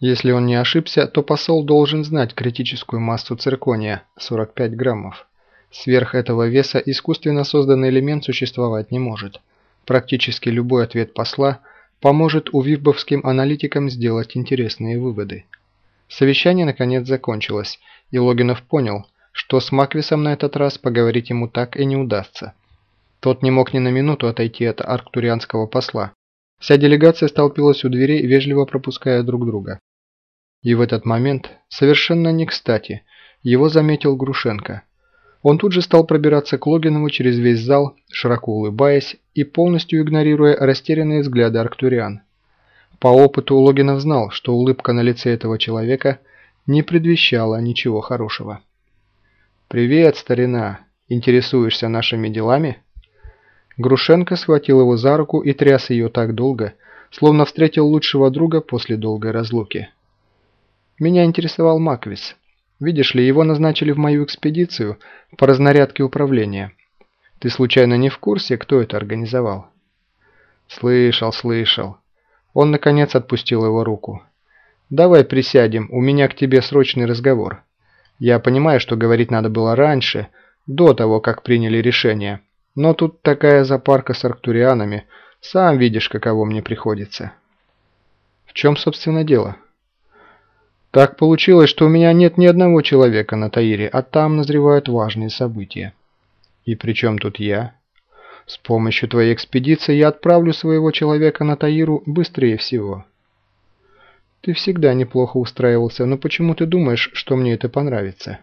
Если он не ошибся, то посол должен знать критическую массу циркония – 45 граммов. Сверх этого веса искусственно созданный элемент существовать не может. Практически любой ответ посла поможет увибовским аналитикам сделать интересные выводы. Совещание наконец закончилось, и Логинов понял, что с Маквисом на этот раз поговорить ему так и не удастся. Тот не мог ни на минуту отойти от арктурианского посла. Вся делегация столпилась у дверей, вежливо пропуская друг друга. И в этот момент, совершенно не кстати, его заметил Грушенко. Он тут же стал пробираться к Логинову через весь зал, широко улыбаясь и полностью игнорируя растерянные взгляды арктуриан. По опыту Логинов знал, что улыбка на лице этого человека не предвещала ничего хорошего. «Привет, старина! Интересуешься нашими делами?» Грушенко схватил его за руку и тряс ее так долго, словно встретил лучшего друга после долгой разлуки. Меня интересовал Маквис. Видишь ли, его назначили в мою экспедицию по разнарядке управления. Ты случайно не в курсе, кто это организовал? Слышал, слышал. Он, наконец, отпустил его руку. Давай присядем, у меня к тебе срочный разговор. Я понимаю, что говорить надо было раньше, до того, как приняли решение. Но тут такая запарка с арктурианами, сам видишь, каково мне приходится. В чем, собственно, дело? Так получилось, что у меня нет ни одного человека на Таире, а там назревают важные события. И при чем тут я? С помощью твоей экспедиции я отправлю своего человека на Таиру быстрее всего. Ты всегда неплохо устраивался, но почему ты думаешь, что мне это понравится?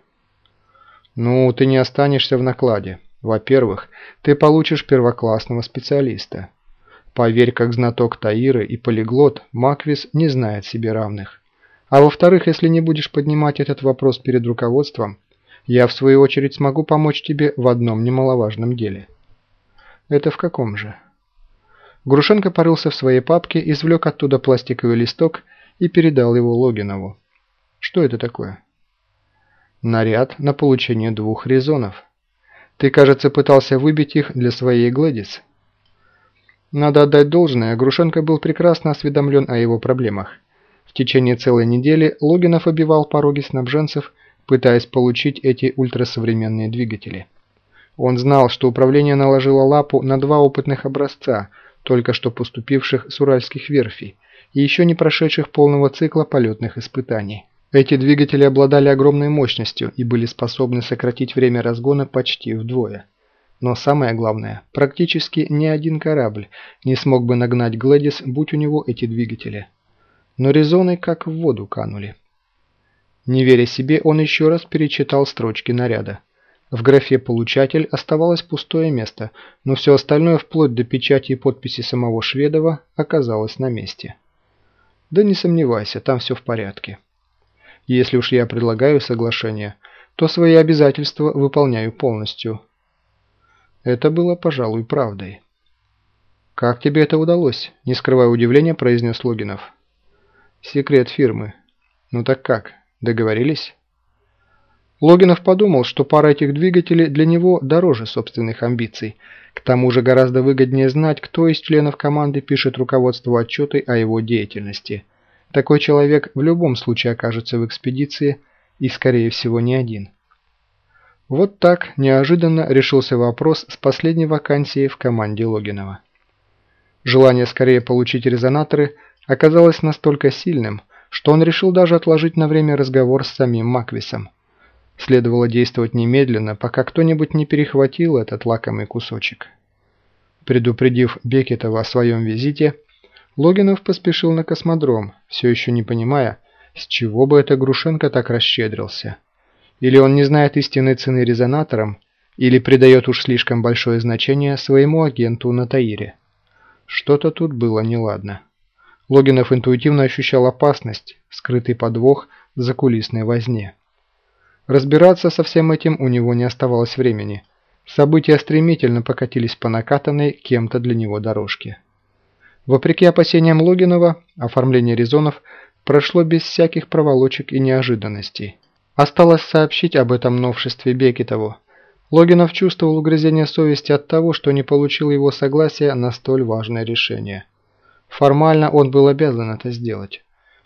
Ну, ты не останешься в накладе. Во-первых, ты получишь первоклассного специалиста. Поверь, как знаток Таиры и полиглот, Маквис не знает себе равных. А во-вторых, если не будешь поднимать этот вопрос перед руководством, я в свою очередь смогу помочь тебе в одном немаловажном деле. Это в каком же? Грушенко порылся в своей папке, извлек оттуда пластиковый листок и передал его Логинову. Что это такое? Наряд на получение двух резонов. Ты, кажется, пытался выбить их для своей Глэдис. Надо отдать должное, Грушенко был прекрасно осведомлен о его проблемах. Течение целой недели Логинов обивал пороги снабженцев, пытаясь получить эти ультрасовременные двигатели. Он знал, что управление наложило лапу на два опытных образца, только что поступивших с уральских верфей, и еще не прошедших полного цикла полетных испытаний. Эти двигатели обладали огромной мощностью и были способны сократить время разгона почти вдвое. Но самое главное, практически ни один корабль не смог бы нагнать Глэдис, будь у него эти двигатели. Но резоны как в воду канули. Не веря себе, он еще раз перечитал строчки наряда. В графе «Получатель» оставалось пустое место, но все остальное, вплоть до печати и подписи самого Шведова, оказалось на месте. Да не сомневайся, там все в порядке. Если уж я предлагаю соглашение, то свои обязательства выполняю полностью. Это было, пожалуй, правдой. «Как тебе это удалось?» – не скрывая удивления, произнес Логинов. «Секрет фирмы. Ну так как, договорились?» Логинов подумал, что пара этих двигателей для него дороже собственных амбиций. К тому же гораздо выгоднее знать, кто из членов команды пишет руководству отчеты о его деятельности. Такой человек в любом случае окажется в экспедиции и, скорее всего, не один. Вот так неожиданно решился вопрос с последней вакансией в команде Логинова. Желание скорее получить резонаторы оказалось настолько сильным, что он решил даже отложить на время разговор с самим Маквисом. Следовало действовать немедленно, пока кто-нибудь не перехватил этот лакомый кусочек. Предупредив Бекетова о своем визите, Логинов поспешил на космодром, все еще не понимая, с чего бы эта Грушенко так расщедрился. Или он не знает истинной цены резонаторам, или придает уж слишком большое значение своему агенту на Таире. Что-то тут было неладно. Логинов интуитивно ощущал опасность, скрытый подвох в закулисной возне. Разбираться со всем этим у него не оставалось времени. События стремительно покатились по накатанной кем-то для него дорожке. Вопреки опасениям Логинова, оформление резонов прошло без всяких проволочек и неожиданностей. Осталось сообщить об этом новшестве Бекетову. Логинов чувствовал угрызение совести от того, что не получил его согласия на столь важное решение. Формально он был обязан это сделать.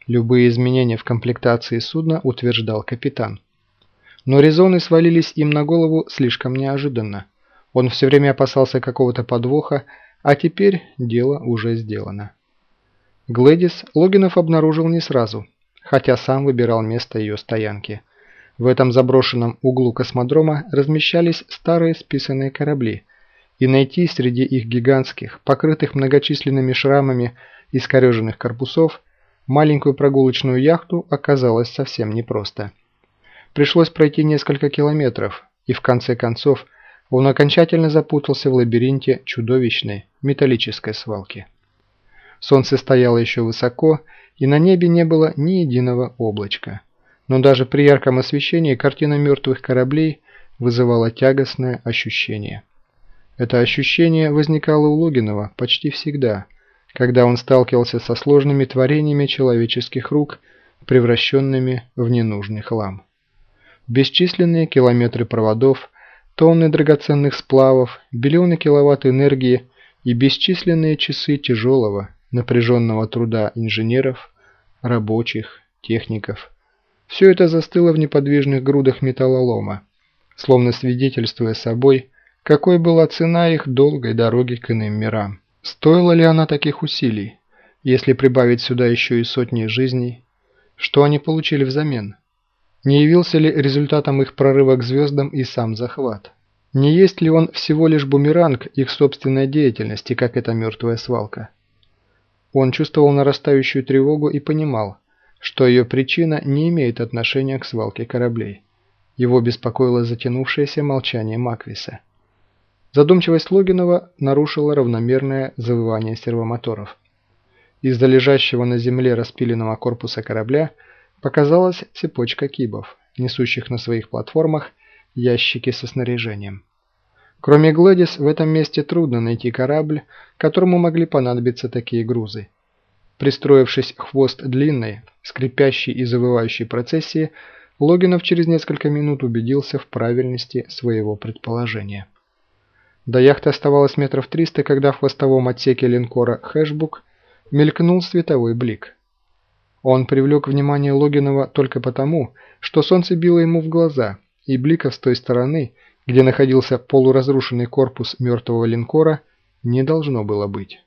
Любые изменения в комплектации судна утверждал капитан. Но резоны свалились им на голову слишком неожиданно. Он все время опасался какого-то подвоха, а теперь дело уже сделано. Глэдис Логинов обнаружил не сразу, хотя сам выбирал место ее стоянки. В этом заброшенном углу космодрома размещались старые списанные корабли, и найти среди их гигантских, покрытых многочисленными шрамами искореженных корпусов, маленькую прогулочную яхту оказалось совсем непросто. Пришлось пройти несколько километров, и в конце концов он окончательно запутался в лабиринте чудовищной металлической свалки. Солнце стояло еще высоко, и на небе не было ни единого облачка. Но даже при ярком освещении картина мертвых кораблей вызывала тягостное ощущение. Это ощущение возникало у Логинова почти всегда, когда он сталкивался со сложными творениями человеческих рук, превращенными в ненужный хлам. Бесчисленные километры проводов, тонны драгоценных сплавов, биллионы киловатт энергии и бесчисленные часы тяжелого, напряженного труда инженеров, рабочих, техников. Все это застыло в неподвижных грудах металлолома, словно свидетельствуя собой, какой была цена их долгой дороги к иным мирам. Стоила ли она таких усилий, если прибавить сюда еще и сотни жизней? Что они получили взамен? Не явился ли результатом их прорыва к звездам и сам захват? Не есть ли он всего лишь бумеранг их собственной деятельности, как эта мертвая свалка? Он чувствовал нарастающую тревогу и понимал, что ее причина не имеет отношения к свалке кораблей. Его беспокоило затянувшееся молчание Маквиса. Задумчивость Логинова нарушила равномерное завывание сервомоторов. Из-за лежащего на земле распиленного корпуса корабля – Показалась цепочка кибов, несущих на своих платформах ящики со снаряжением. Кроме Гладис, в этом месте трудно найти корабль, которому могли понадобиться такие грузы. Пристроившись хвост длинной, скрипящей и завывающей процессии, Логинов через несколько минут убедился в правильности своего предположения. До яхты оставалось метров триста, когда в хвостовом отсеке линкора «Хэшбук» мелькнул световой блик – он привлек внимание Логинова только потому, что солнце било ему в глаза, и бликов с той стороны, где находился полуразрушенный корпус мертвого линкора, не должно было быть.